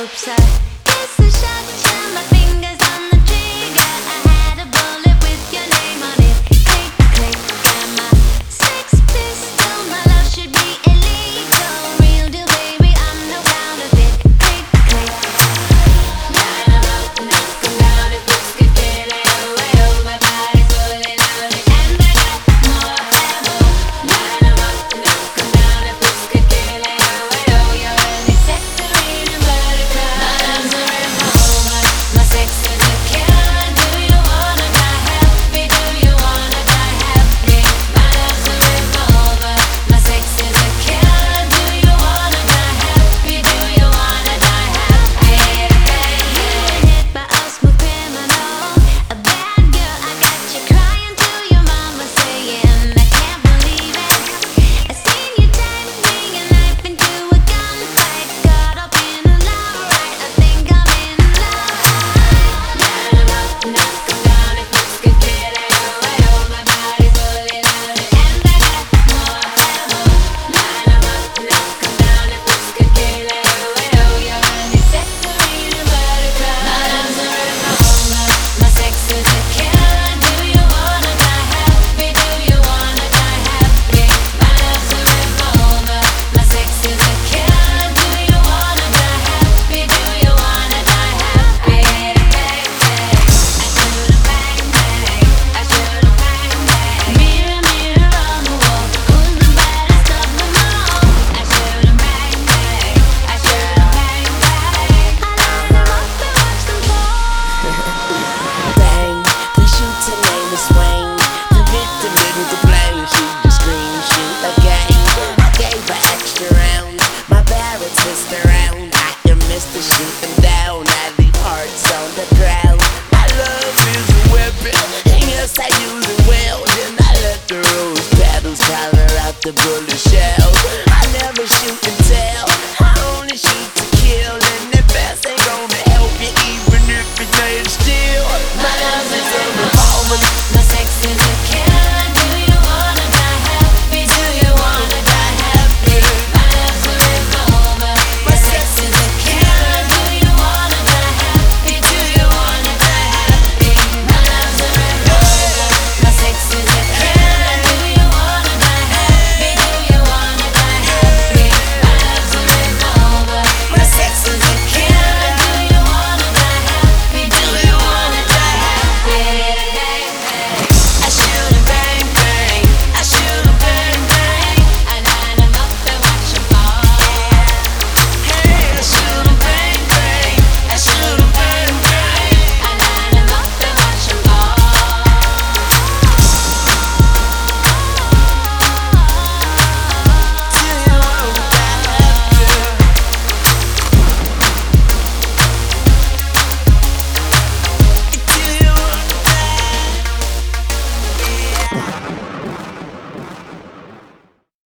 Oops, Girl, the oh.